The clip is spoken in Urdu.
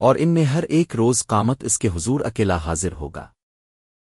اور ان میں ہر ایک روز قامت اس کے حضور اکیلا حاضر ہوگا۔